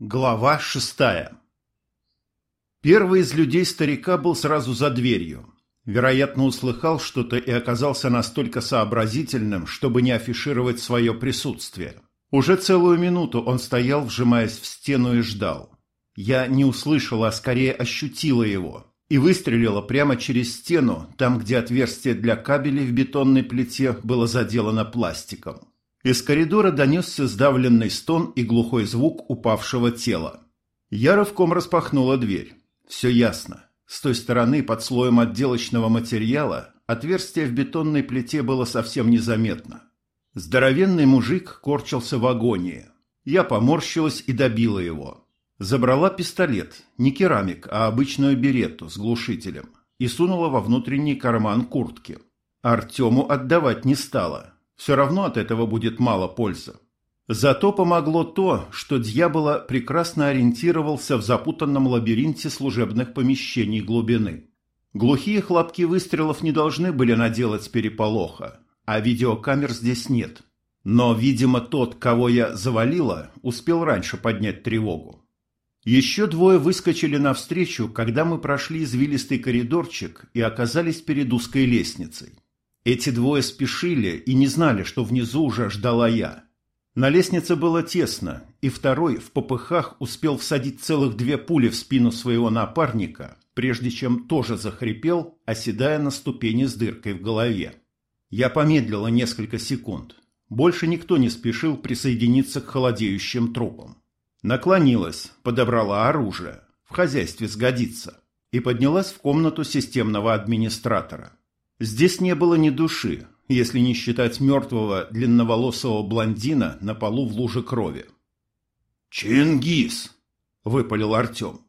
Глава шестая Первый из людей старика был сразу за дверью. Вероятно, услыхал что-то и оказался настолько сообразительным, чтобы не афишировать свое присутствие. Уже целую минуту он стоял, вжимаясь в стену и ждал. Я не услышала, а скорее ощутила его. И выстрелила прямо через стену, там, где отверстие для кабелей в бетонной плите было заделано пластиком. Из коридора донесся сдавленный стон и глухой звук упавшего тела. Я рывком распахнула дверь. Все ясно. С той стороны, под слоем отделочного материала, отверстие в бетонной плите было совсем незаметно. Здоровенный мужик корчился в агонии. Я поморщилась и добила его. Забрала пистолет, не керамик, а обычную беретту с глушителем, и сунула во внутренний карман куртки. Артему отдавать не стала. Все равно от этого будет мало пользы. Зато помогло то, что дьявола прекрасно ориентировался в запутанном лабиринте служебных помещений глубины. Глухие хлопки выстрелов не должны были наделать переполоха, а видеокамер здесь нет. Но, видимо, тот, кого я завалила, успел раньше поднять тревогу. Еще двое выскочили навстречу, когда мы прошли извилистый коридорчик и оказались перед узкой лестницей. Эти двое спешили и не знали, что внизу уже ждала я. На лестнице было тесно, и второй в попыхах успел всадить целых две пули в спину своего напарника, прежде чем тоже захрипел, оседая на ступени с дыркой в голове. Я помедлила несколько секунд. Больше никто не спешил присоединиться к холодеющим трупам. Наклонилась, подобрала оружие. В хозяйстве сгодится. И поднялась в комнату системного администратора. Здесь не было ни души, если не считать мертвого длинноволосого блондина на полу в луже крови. «Чингис!» – выпалил Артем.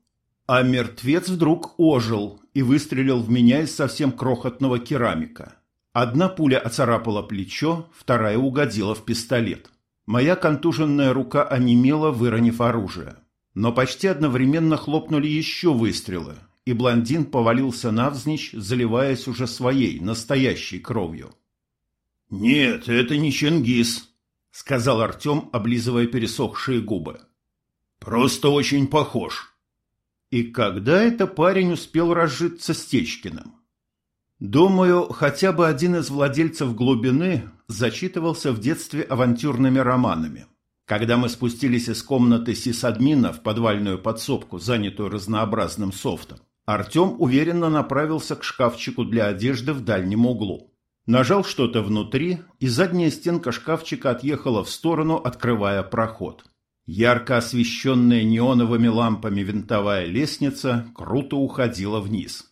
А мертвец вдруг ожил и выстрелил в меня из совсем крохотного керамика. Одна пуля оцарапала плечо, вторая угодила в пистолет. Моя контуженная рука онемела, выронив оружие. Но почти одновременно хлопнули еще выстрелы, и блондин повалился навзничь, заливаясь уже своей, настоящей кровью. «Нет, это не Чингис», — сказал Артем, облизывая пересохшие губы. «Просто очень похож». И когда это парень успел разжиться с Течкиным? Думаю, хотя бы один из владельцев глубины зачитывался в детстве авантюрными романами. Когда мы спустились из комнаты сисадмина в подвальную подсобку, занятую разнообразным софтом, Артем уверенно направился к шкафчику для одежды в дальнем углу. Нажал что-то внутри, и задняя стенка шкафчика отъехала в сторону, открывая проход. Ярко освещенная неоновыми лампами винтовая лестница круто уходила вниз.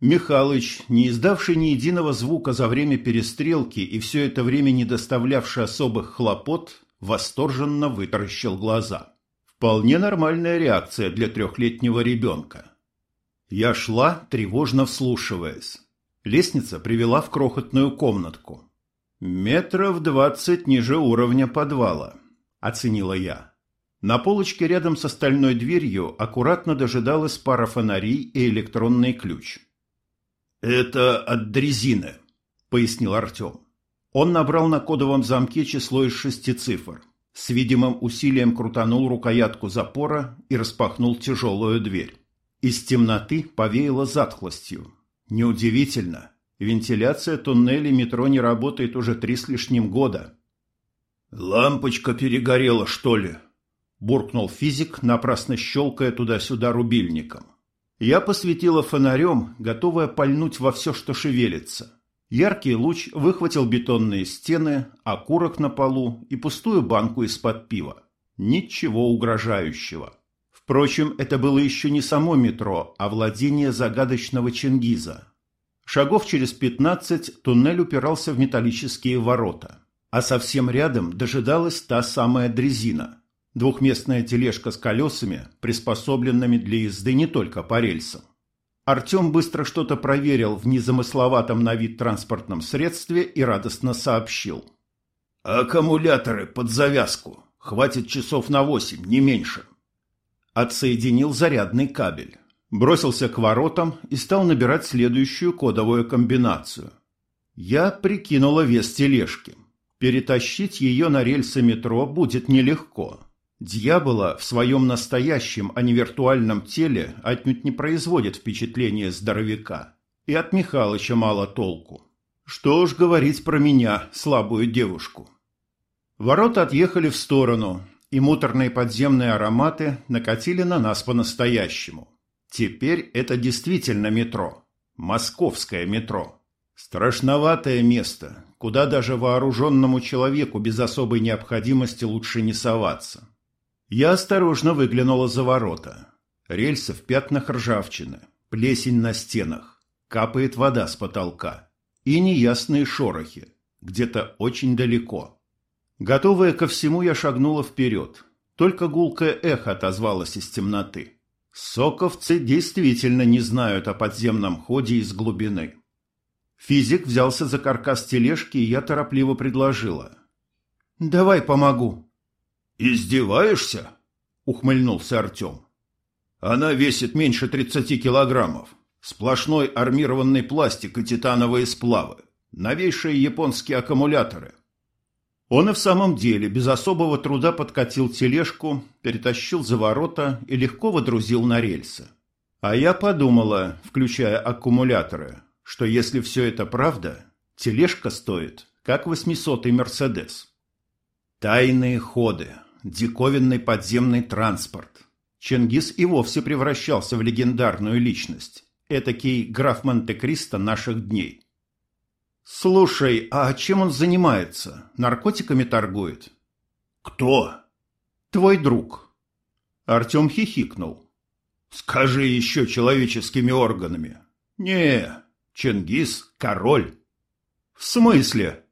Михалыч, не издавший ни единого звука за время перестрелки и все это время не доставлявший особых хлопот, восторженно вытаращил глаза. Вполне нормальная реакция для трехлетнего ребенка. Я шла, тревожно вслушиваясь. Лестница привела в крохотную комнатку. «Метров двадцать ниже уровня подвала», — оценила я. На полочке рядом с остальной дверью аккуратно дожидалась пара фонарей и электронный ключ. «Это от дрезины», — пояснил Артем. Он набрал на кодовом замке число из шести цифр. С видимым усилием крутанул рукоятку запора и распахнул тяжелую дверь. Из темноты повеяло затхлостью. Неудивительно. Вентиляция туннелей метро не работает уже три с лишним года. «Лампочка перегорела, что ли?» – буркнул физик, напрасно щелкая туда-сюда рубильником. Я посветила фонарем, готовая пальнуть во все, что шевелится. Яркий луч выхватил бетонные стены, окурок на полу и пустую банку из-под пива. Ничего угрожающего. Впрочем, это было еще не само метро, а владение загадочного Чингиза. Шагов через пятнадцать туннель упирался в металлические ворота. А совсем рядом дожидалась та самая дрезина – Двухместная тележка с колесами, приспособленными для езды не только по рельсам. Артем быстро что-то проверил в незамысловатом на вид транспортном средстве и радостно сообщил. «Аккумуляторы под завязку. Хватит часов на восемь, не меньше». Отсоединил зарядный кабель. Бросился к воротам и стал набирать следующую кодовую комбинацию. Я прикинула вес тележки. Перетащить ее на рельсы метро будет нелегко. Дьявола в своем настоящем, а не виртуальном теле отнюдь не производит впечатление здоровяка. И от Михалыча мало толку. Что уж говорить про меня, слабую девушку. Ворота отъехали в сторону, и муторные подземные ароматы накатили на нас по-настоящему. Теперь это действительно метро. Московское метро. Страшноватое место, куда даже вооруженному человеку без особой необходимости лучше не соваться. Я осторожно выглянула за ворота. Рельсы в пятнах ржавчины, плесень на стенах, капает вода с потолка и неясные шорохи, где-то очень далеко. Готовая ко всему, я шагнула вперед. Только гулкое эхо отозвалось из темноты. Соковцы действительно не знают о подземном ходе из глубины. Физик взялся за каркас тележки, и я торопливо предложила. «Давай помогу». «Издеваешься?» – ухмыльнулся Артем. «Она весит меньше тридцати килограммов. Сплошной армированный пластик и титановые сплавы. Новейшие японские аккумуляторы. Он и в самом деле без особого труда подкатил тележку, перетащил за ворота и легко водрузил на рельсы. А я подумала, включая аккумуляторы, что если все это правда, тележка стоит, как восьмисотый «Мерседес». Тайные ходы, диковинный подземный транспорт. Чингис и вовсе превращался в легендарную личность. Этакий граф Монте-Кристо наших дней. «Слушай, а чем он занимается? Наркотиками торгует?» «Кто?» «Твой друг». Артем хихикнул. «Скажи еще человеческими органами». «Не, Чингис – король». «В смысле?»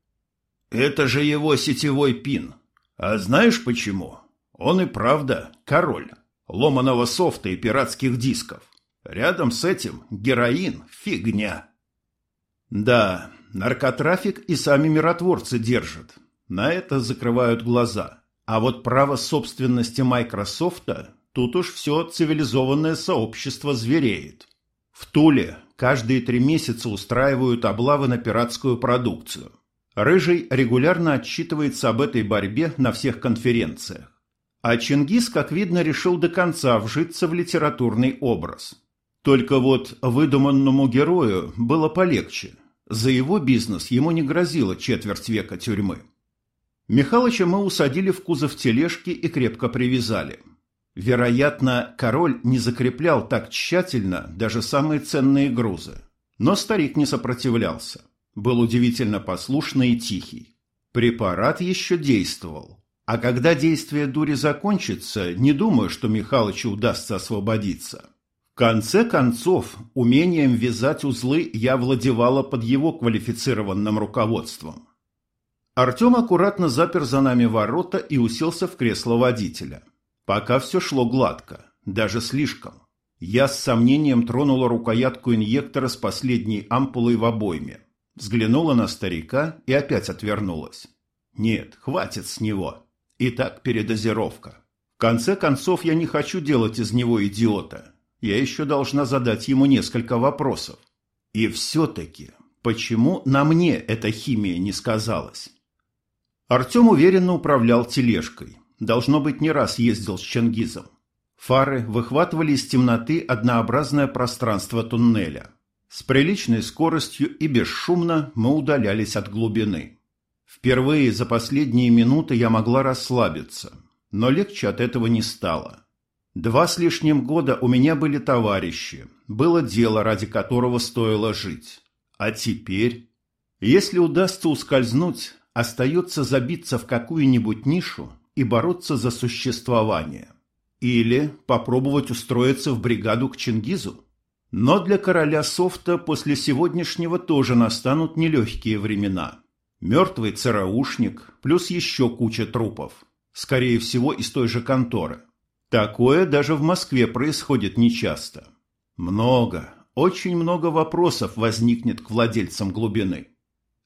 «Это же его сетевой пин. А знаешь почему? Он и правда король ломаного софта и пиратских дисков. Рядом с этим героин – фигня. Да, наркотрафик и сами миротворцы держат. На это закрывают глаза. А вот право собственности Майкрософта тут уж все цивилизованное сообщество звереет. В Туле каждые три месяца устраивают облавы на пиратскую продукцию. Рыжий регулярно отчитывается об этой борьбе на всех конференциях. А Чингис, как видно, решил до конца вжиться в литературный образ. Только вот выдуманному герою было полегче. За его бизнес ему не грозило четверть века тюрьмы. Михалыча мы усадили в кузов тележки и крепко привязали. Вероятно, король не закреплял так тщательно даже самые ценные грузы. Но старик не сопротивлялся. Был удивительно послушный и тихий. Препарат еще действовал. А когда действие дури закончится, не думаю, что Михалычу удастся освободиться. Конце концов, умением вязать узлы я владевала под его квалифицированным руководством. Артем аккуратно запер за нами ворота и уселся в кресло водителя. Пока все шло гладко, даже слишком. Я с сомнением тронула рукоятку инъектора с последней ампулой в обойме. Взглянула на старика и опять отвернулась. Нет, хватит с него. И так передозировка. В конце концов, я не хочу делать из него идиота. Я еще должна задать ему несколько вопросов. И все-таки, почему на мне эта химия не сказалась? Артем уверенно управлял тележкой. Должно быть, не раз ездил с Чингизом. Фары выхватывали из темноты однообразное пространство туннеля. С приличной скоростью и бесшумно мы удалялись от глубины. Впервые за последние минуты я могла расслабиться, но легче от этого не стало. Два с лишним года у меня были товарищи, было дело, ради которого стоило жить. А теперь, если удастся ускользнуть, остается забиться в какую-нибудь нишу и бороться за существование. Или попробовать устроиться в бригаду к Чингизу. Но для короля софта после сегодняшнего тоже настанут нелегкие времена. Мертвый цараушник, плюс еще куча трупов. Скорее всего, из той же конторы. Такое даже в Москве происходит нечасто. Много, очень много вопросов возникнет к владельцам глубины.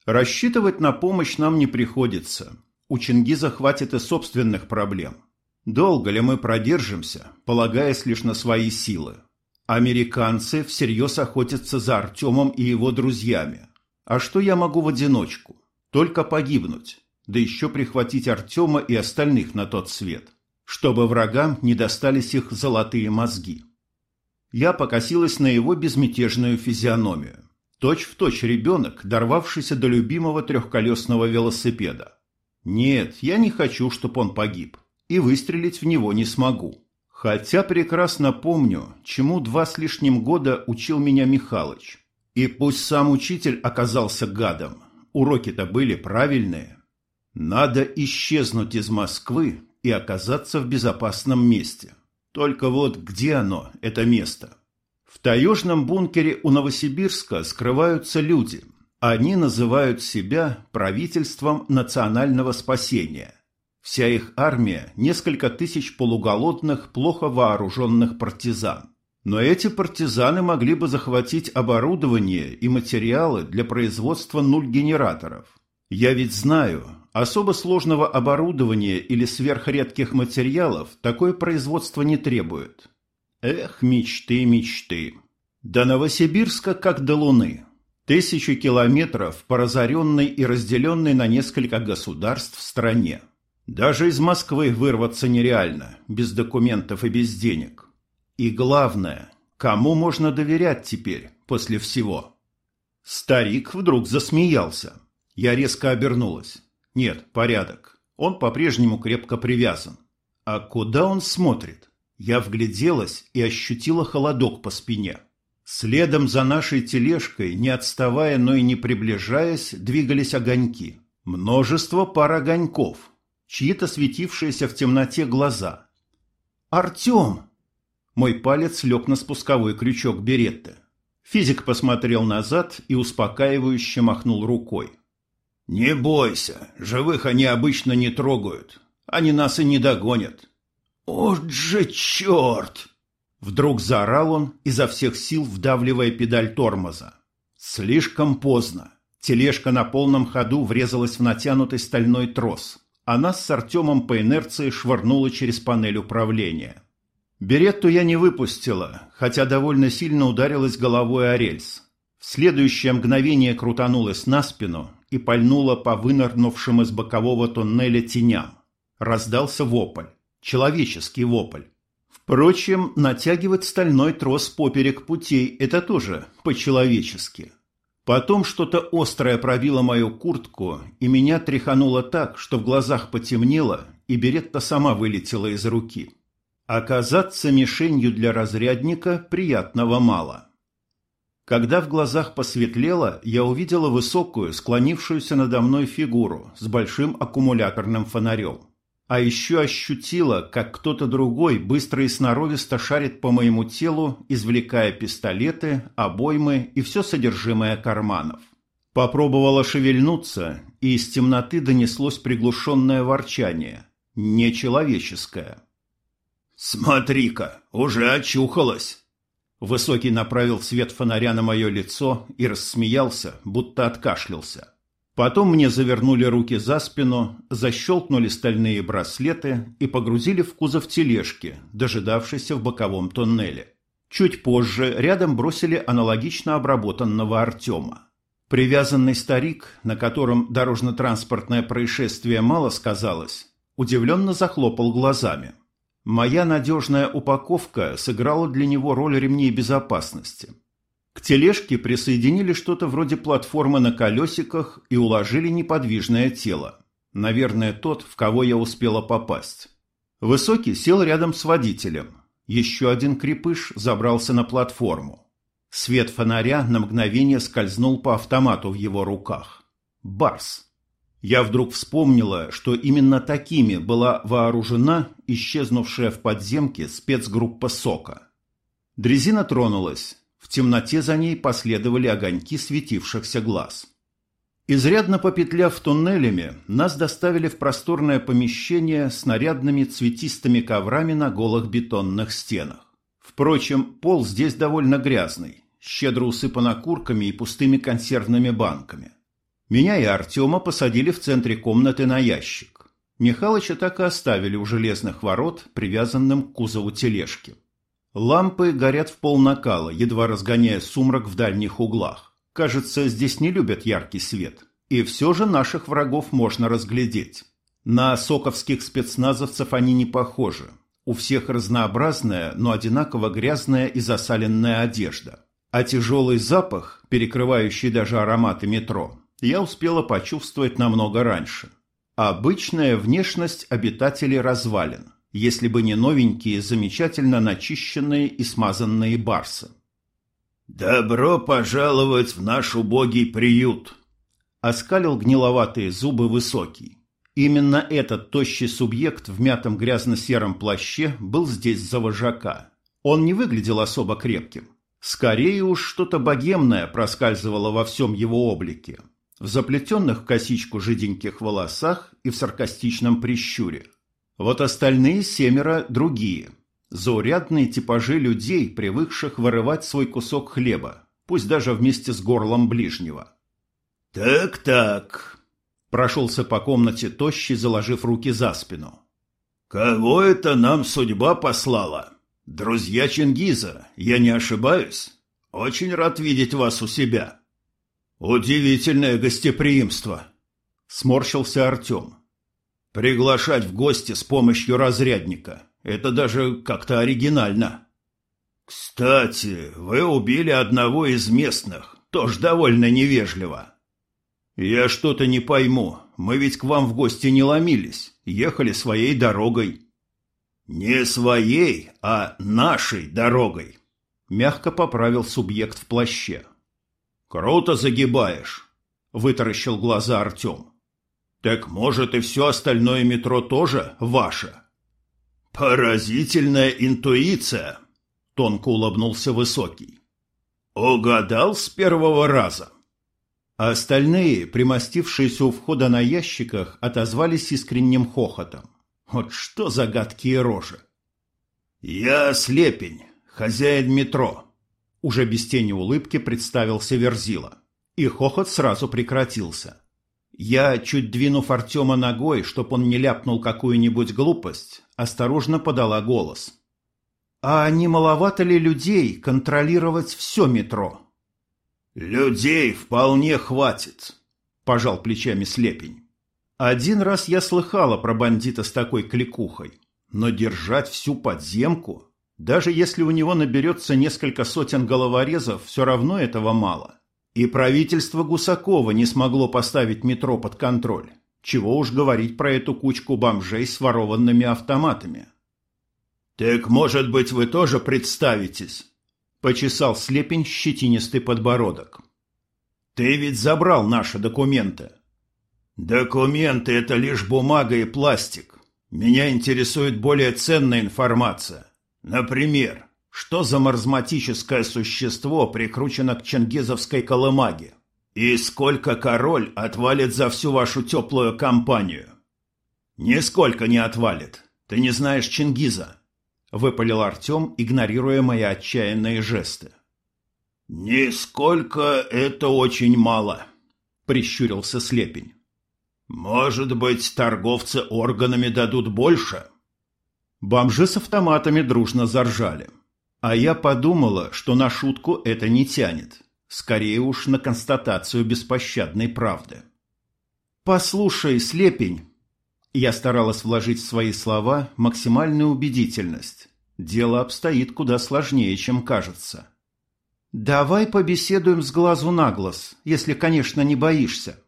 Рассчитывать на помощь нам не приходится. У Чингиза хватит и собственных проблем. Долго ли мы продержимся, полагаясь лишь на свои силы? Американцы всерьез охотятся за Артемом и его друзьями. А что я могу в одиночку? Только погибнуть, да еще прихватить Артема и остальных на тот свет. Чтобы врагам не достались их золотые мозги. Я покосилась на его безмятежную физиономию. Точь в точь ребенок, дорвавшийся до любимого трехколесного велосипеда. Нет, я не хочу, чтобы он погиб, и выстрелить в него не смогу. Хотя прекрасно помню, чему два с лишним года учил меня Михалыч. И пусть сам учитель оказался гадом, уроки-то были правильные. Надо исчезнуть из Москвы и оказаться в безопасном месте. Только вот где оно, это место? В таежном бункере у Новосибирска скрываются люди. Они называют себя правительством национального спасения. Вся их армия – несколько тысяч полуголодных, плохо вооруженных партизан. Но эти партизаны могли бы захватить оборудование и материалы для производства нуль-генераторов. Я ведь знаю, особо сложного оборудования или сверхредких материалов такое производство не требует. Эх, мечты, мечты. До Новосибирска как до Луны. Тысячи километров по разоренной и разделенной на несколько государств стране. Даже из Москвы вырваться нереально, без документов и без денег. И главное, кому можно доверять теперь, после всего? Старик вдруг засмеялся. Я резко обернулась. Нет, порядок. Он по-прежнему крепко привязан. А куда он смотрит? Я вгляделась и ощутила холодок по спине. Следом за нашей тележкой, не отставая, но и не приближаясь, двигались огоньки. Множество пар огоньков, чьи-то светившиеся в темноте глаза. «Артем!» Мой палец лег на спусковой крючок беретты. Физик посмотрел назад и успокаивающе махнул рукой. «Не бойся, живых они обычно не трогают. Они нас и не догонят. «О же черт!» Вдруг заорал он, изо всех сил вдавливая педаль тормоза. Слишком поздно. Тележка на полном ходу врезалась в натянутый стальной трос. Она с Артемом по инерции швырнула через панель управления. Беретту я не выпустила, хотя довольно сильно ударилась головой о рельс. В следующее мгновение крутанулась на спину и пальнула по вынырнувшим из бокового туннеля теням. Раздался вопль человеческий вопль. Впрочем, натягивать стальной трос поперек путей – это тоже по-человечески. Потом что-то острое пробило мою куртку, и меня тряхануло так, что в глазах потемнело, и беретта сама вылетела из руки. Оказаться мишенью для разрядника приятного мало. Когда в глазах посветлело, я увидела высокую, склонившуюся надо мной фигуру с большим аккумуляторным фонарем. А еще ощутила, как кто-то другой быстро и сноровисто шарит по моему телу, извлекая пистолеты, обоймы и все содержимое карманов. Попробовала шевельнуться, и из темноты донеслось приглушенное ворчание. Нечеловеческое. «Смотри-ка, уже очухалась!» Высокий направил свет фонаря на мое лицо и рассмеялся, будто откашлялся. Потом мне завернули руки за спину, защелкнули стальные браслеты и погрузили в кузов тележки, дожидавшейся в боковом тоннеле. Чуть позже рядом бросили аналогично обработанного Артема. Привязанный старик, на котором дорожно-транспортное происшествие мало сказалось, удивленно захлопал глазами. Моя надежная упаковка сыграла для него роль ремней безопасности – к тележке присоединили что-то вроде платформы на колесиках и уложили неподвижное тело. Наверное, тот, в кого я успела попасть. Высокий сел рядом с водителем. Еще один крепыш забрался на платформу. Свет фонаря на мгновение скользнул по автомату в его руках. Барс. Я вдруг вспомнила, что именно такими была вооружена исчезнувшая в подземке спецгруппа «Сока». Дрезина тронулась, в темноте за ней последовали огоньки светившихся глаз. Изрядно попетляв туннелями, нас доставили в просторное помещение с нарядными цветистыми коврами на голых бетонных стенах. Впрочем, пол здесь довольно грязный, щедро усыпан окурками и пустыми консервными банками. Меня и Артема посадили в центре комнаты на ящик. Михалыча так и оставили у железных ворот, привязанным к кузову тележки. Лампы горят в пол накала, едва разгоняя сумрак в дальних углах. Кажется, здесь не любят яркий свет. И все же наших врагов можно разглядеть. На соковских спецназовцев они не похожи. У всех разнообразная, но одинаково грязная и засаленная одежда. А тяжелый запах, перекрывающий даже ароматы метро, я успела почувствовать намного раньше. Обычная внешность обитателей развалин, если бы не новенькие, замечательно начищенные и смазанные барсы. «Добро пожаловать в наш убогий приют!» Оскалил гниловатые зубы высокий. Именно этот тощий субъект в мятом грязно-сером плаще был здесь за вожака. Он не выглядел особо крепким. Скорее уж что-то богемное проскальзывало во всем его облике. В заплетенных в косичку жиденьких волосах и в саркастичном прищуре. Вот остальные семеро другие. Заурядные типажи людей, привыкших вырывать свой кусок хлеба, пусть даже вместе с горлом ближнего. «Так-так», Прошелся по комнате тощий, заложив руки за спину. «Кого это нам судьба послала? Друзья Чингиза, я не ошибаюсь? Очень рад видеть вас у себя». «Удивительное гостеприимство», — сморщился Артем. «Приглашать в гости с помощью разрядника — это даже как-то оригинально». «Кстати, вы убили одного из местных, тоже довольно невежливо». «Я что-то не пойму. Мы ведь к вам в гости не ломились. Ехали своей дорогой». «Не своей, а нашей дорогой», — мягко поправил субъект в плаще. «Круто загибаешь», — вытаращил глаза Артем. «Так, может, и все остальное метро тоже ваше?» «Поразительная интуиция», — тонко улыбнулся Высокий. «Угадал с первого раза» а остальные, примостившиеся у входа на ящиках, отозвались искренним хохотом. Вот что за гадкие рожи! «Я Слепень, хозяин метро», — уже без тени улыбки представился Верзила. И хохот сразу прекратился. Я, чуть двинув Артема ногой, чтоб он не ляпнул какую-нибудь глупость, осторожно подала голос. «А не маловато ли людей контролировать все метро?» «Людей вполне хватит», — пожал плечами слепень. «Один раз я слыхала про бандита с такой кликухой, но держать всю подземку, даже если у него наберется несколько сотен головорезов, все равно этого мало. И правительство Гусакова не смогло поставить метро под контроль. Чего уж говорить про эту кучку бомжей с ворованными автоматами». «Так, может быть, вы тоже представитесь?» Почесал слепень щетинистый подбородок. «Ты ведь забрал наши документы». «Документы — это лишь бумага и пластик. Меня интересует более ценная информация. Например, что за маразматическое существо прикручено к чингизовской колымаге? И сколько король отвалит за всю вашу теплую компанию?» «Нисколько не отвалит. Ты не знаешь Чингиза выпалил Артем, игнорируя мои отчаянные жесты. «Нисколько это очень мало», — прищурился Слепень. «Может быть, торговцы органами дадут больше?» Бомжи с автоматами дружно заржали. А я подумала, что на шутку это не тянет. Скорее уж на констатацию беспощадной правды. «Послушай, Слепень», я старалась вложить в свои слова максимальную убедительность. Дело обстоит куда сложнее, чем кажется. «Давай побеседуем с глазу на глаз, если, конечно, не боишься».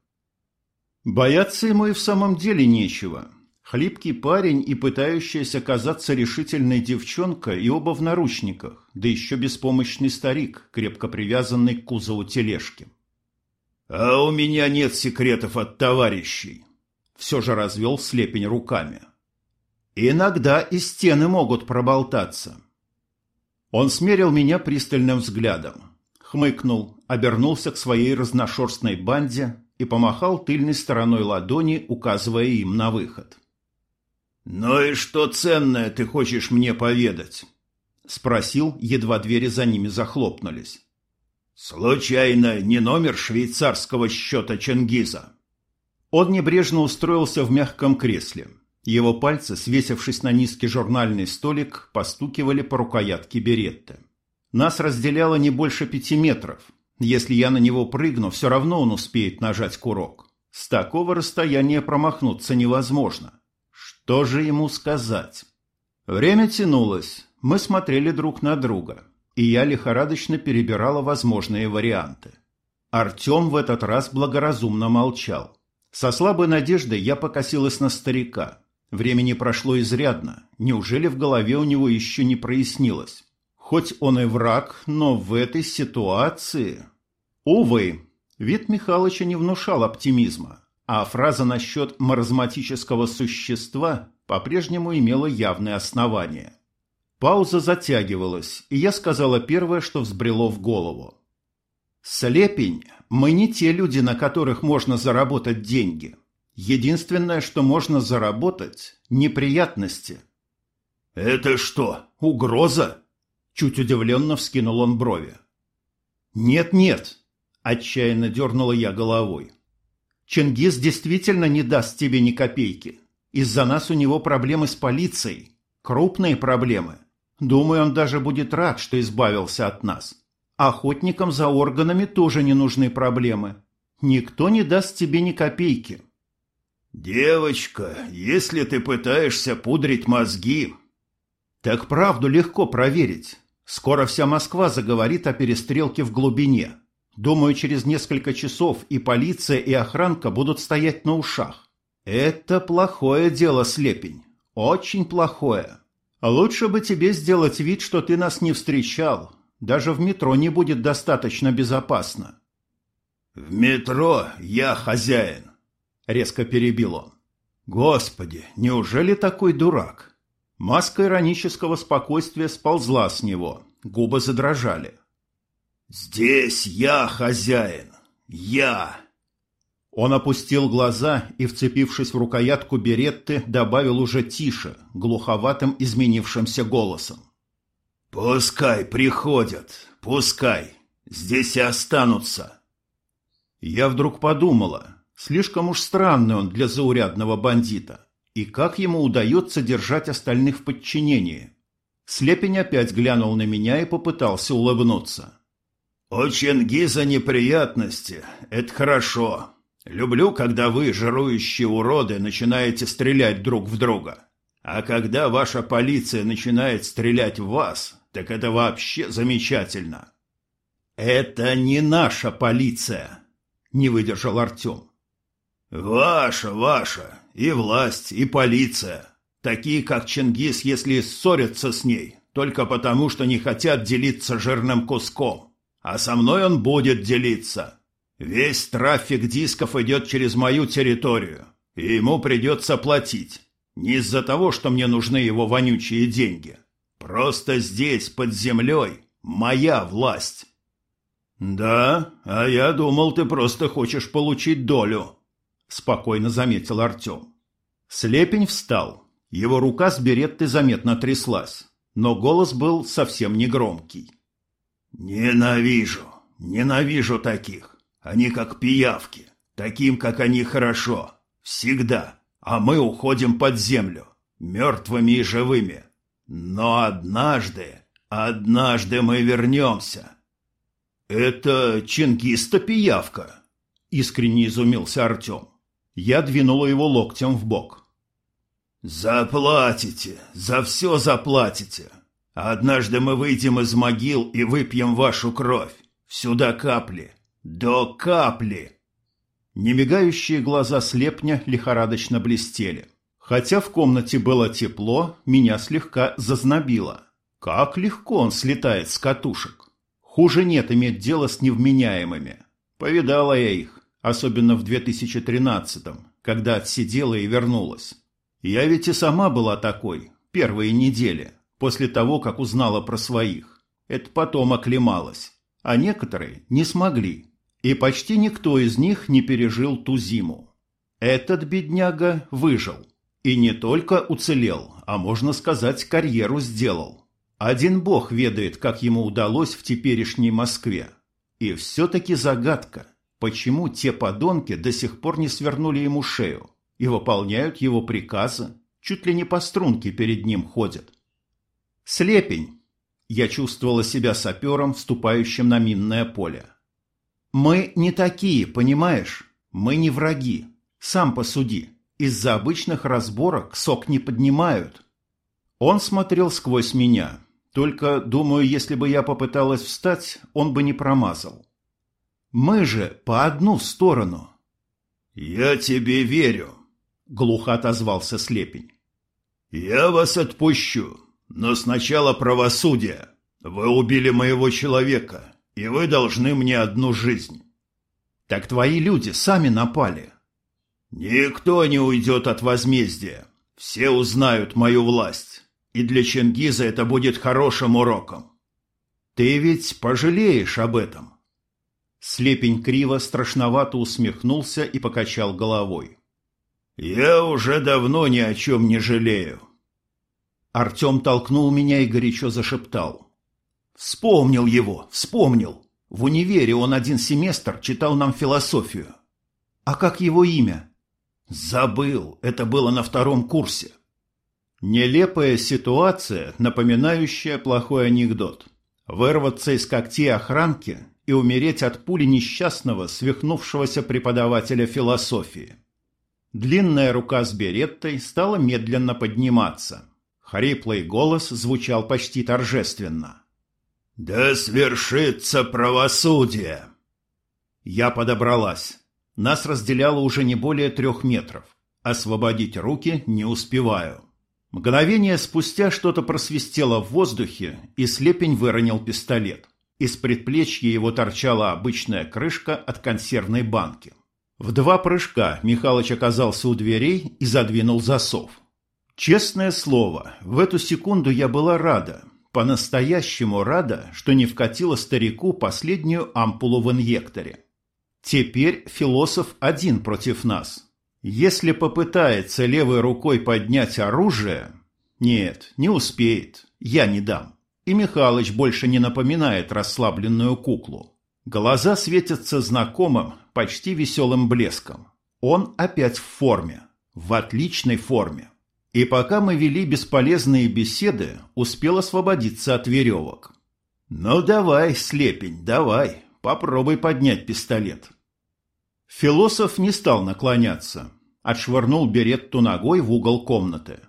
Бояться ему и в самом деле нечего. Хлипкий парень и пытающаяся казаться решительной девчонка и оба в наручниках, да еще беспомощный старик, крепко привязанный к кузову тележки. «А у меня нет секретов от товарищей», все же развел слепень руками. Иногда и стены могут проболтаться. Он смерил меня пристальным взглядом, хмыкнул, обернулся к своей разношерстной банде и помахал тыльной стороной ладони, указывая им на выход. «Ну и что ценное ты хочешь мне поведать?» — спросил, едва двери за ними захлопнулись. «Случайно не номер швейцарского счета Чингиза?» Он небрежно устроился в мягком кресле. Его пальцы, свесившись на низкий журнальный столик, постукивали по рукоятке беретты. Нас разделяло не больше пяти метров. Если я на него прыгну, все равно он успеет нажать курок. С такого расстояния промахнуться невозможно. Что же ему сказать? Время тянулось, мы смотрели друг на друга, и я лихорадочно перебирала возможные варианты. Артем в этот раз благоразумно молчал. Со слабой надеждой я покосилась на старика. Времени прошло изрядно. Неужели в голове у него еще не прояснилось? Хоть он и враг, но в этой ситуации... Увы, вид Михалыча не внушал оптимизма, а фраза насчет маразматического существа по-прежнему имела явное основание. Пауза затягивалась, и я сказала первое, что взбрело в голову. Слепень – мы не те люди, на которых можно заработать деньги. Единственное, что можно заработать – неприятности. «Это что, угроза?» Чуть удивленно вскинул он брови. «Нет-нет», – отчаянно дернула я головой. «Чингис действительно не даст тебе ни копейки. Из-за нас у него проблемы с полицией. Крупные проблемы. Думаю, он даже будет рад, что избавился от нас». Охотникам за органами тоже не нужны проблемы. Никто не даст тебе ни копейки. Девочка, если ты пытаешься пудрить мозги... Так правду легко проверить. Скоро вся Москва заговорит о перестрелке в глубине. Думаю, через несколько часов и полиция, и охранка будут стоять на ушах. Это плохое дело, Слепень. Очень плохое. Лучше бы тебе сделать вид, что ты нас не встречал, даже в метро не будет достаточно безопасно. «В метро я хозяин», — резко перебил он. «Господи, неужели такой дурак?» Маска иронического спокойствия сползла с него, губы задрожали. «Здесь я хозяин! Я!» Он опустил глаза и, вцепившись в рукоятку беретты, добавил уже тише, глуховатым изменившимся голосом. «Пускай приходят, пускай. Здесь и останутся». Я вдруг подумала, слишком уж странный он для заурядного бандита. И как ему удается держать остальных в подчинении? Слепень опять глянул на меня и попытался улыбнуться. «У Чингиза неприятности. Это хорошо. Люблю, когда вы, жирующие уроды, начинаете стрелять друг в друга. А когда ваша полиция начинает стрелять в вас, так это вообще замечательно. Это не наша полиция, не выдержал Артем. Ваша, ваша, и власть, и полиция. Такие, как Чингис, если ссорятся с ней, только потому, что не хотят делиться жирным куском. А со мной он будет делиться. Весь трафик дисков идет через мою территорию, и ему придется платить. Не из-за того, что мне нужны его вонючие деньги, Просто здесь, под землей, моя власть. Да, а я думал, ты просто хочешь получить долю, спокойно заметил Артем. Слепень встал. Его рука с береттой заметно тряслась, но голос был совсем не громкий. Ненавижу, ненавижу таких. Они как пиявки. Таким, как они, хорошо. Всегда. А мы уходим под землю. Мертвыми и живыми. Но однажды, однажды мы вернемся. Это Чингис-то пиявка, искренне изумился Артем. Я двинула его локтем в бок. Заплатите, за все заплатите. Однажды мы выйдем из могил и выпьем вашу кровь. Сюда капли, до капли. Немигающие глаза слепня лихорадочно блестели. Хотя в комнате было тепло, меня слегка зазнобило. Как легко он слетает с катушек. Хуже нет иметь дело с невменяемыми. Повидала я их, особенно в 2013-м, когда отсидела и вернулась. Я ведь и сама была такой, первые недели, после того, как узнала про своих. Это потом оклемалось. А некоторые не смогли. И почти никто из них не пережил ту зиму. Этот бедняга выжил. И не только уцелел, а, можно сказать, карьеру сделал. Один бог ведает, как ему удалось в теперешней Москве. И все-таки загадка, почему те подонки до сих пор не свернули ему шею и выполняют его приказы, чуть ли не по струнке перед ним ходят. Слепень. Я чувствовала себя сапером, вступающим на минное поле. Мы не такие, понимаешь? Мы не враги. Сам посуди. Из-за обычных разборок сок не поднимают. Он смотрел сквозь меня. Только, думаю, если бы я попыталась встать, он бы не промазал. Мы же по одну сторону. «Я тебе верю», — глухо отозвался Слепень. «Я вас отпущу, но сначала правосудие. Вы убили моего человека, и вы должны мне одну жизнь». «Так твои люди сами напали». «Никто не уйдет от возмездия. Все узнают мою власть, и для Чингиза это будет хорошим уроком». «Ты ведь пожалеешь об этом?» Слепень криво страшновато усмехнулся и покачал головой. «Я уже давно ни о чем не жалею». Артем толкнул меня и горячо зашептал. «Вспомнил его, вспомнил. В универе он один семестр читал нам философию. А как его имя?» «Забыл, это было на втором курсе». Нелепая ситуация, напоминающая плохой анекдот. Вырваться из когтей охранки и умереть от пули несчастного, свихнувшегося преподавателя философии. Длинная рука с береттой стала медленно подниматься. Хриплый голос звучал почти торжественно. «Да свершится правосудие!» Я подобралась. Нас разделяло уже не более трех метров. Освободить руки не успеваю. Мгновение спустя что-то просвистело в воздухе, и слепень выронил пистолет. Из предплечья его торчала обычная крышка от консервной банки. В два прыжка Михалыч оказался у дверей и задвинул засов. Честное слово, в эту секунду я была рада, по-настоящему рада, что не вкатила старику последнюю ампулу в инъекторе. Теперь философ один против нас. Если попытается левой рукой поднять оружие... Нет, не успеет, я не дам. И Михалыч больше не напоминает расслабленную куклу. Глаза светятся знакомым, почти веселым блеском. Он опять в форме, в отличной форме. И пока мы вели бесполезные беседы, успел освободиться от веревок. «Ну давай, слепень, давай, попробуй поднять пистолет». Философ не стал наклоняться, отшвырнул беретту ногой в угол комнаты.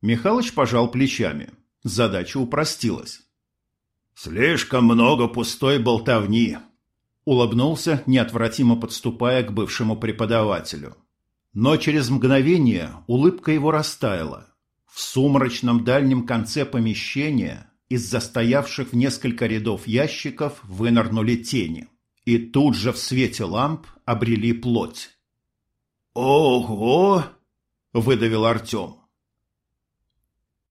Михалыч пожал плечами. Задача упростилась. «Слишком много пустой болтовни», — улыбнулся, неотвратимо подступая к бывшему преподавателю. Но через мгновение улыбка его растаяла. В сумрачном дальнем конце помещения из застоявших в несколько рядов ящиков вынырнули тени. И тут же в свете ламп обрели плоть. «Ого!» — выдавил Артем.